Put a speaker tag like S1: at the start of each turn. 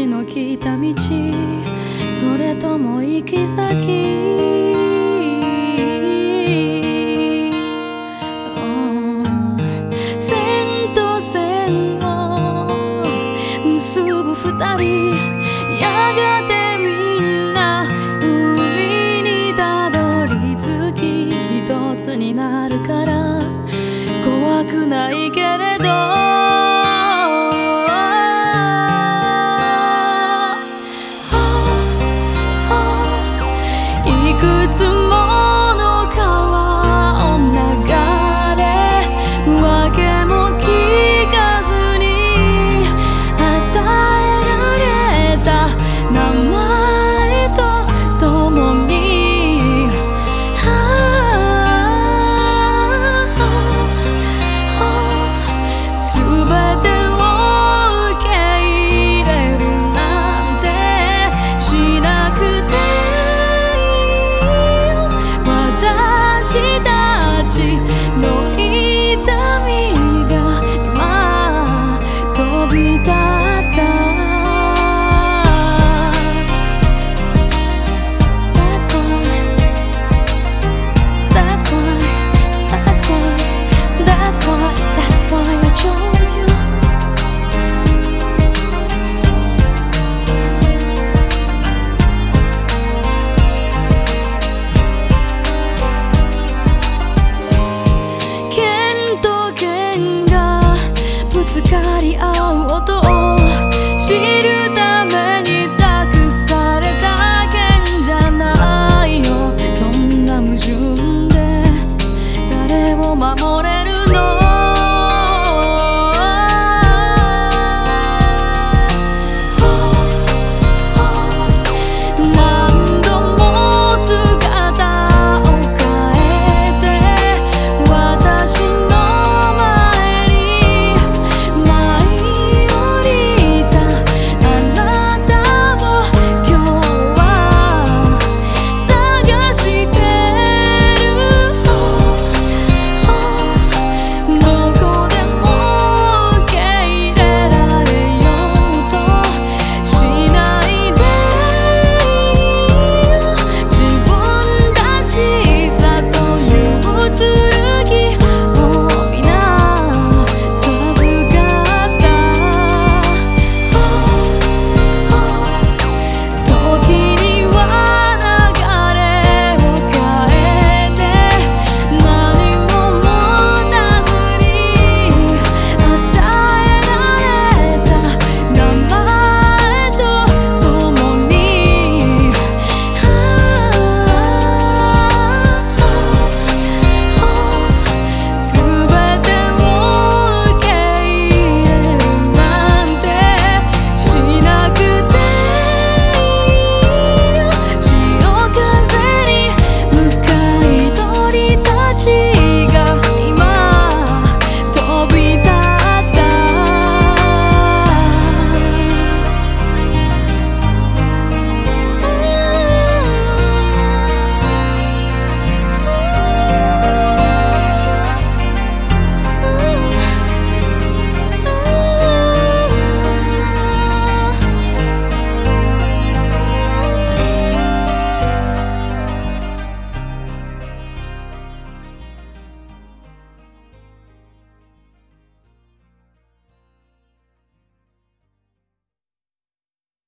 S1: 私の来た道それとも行き先。線と線を結ぶ二人やがてみんな海にたどり着き一つになるから怖くないけれど no. auto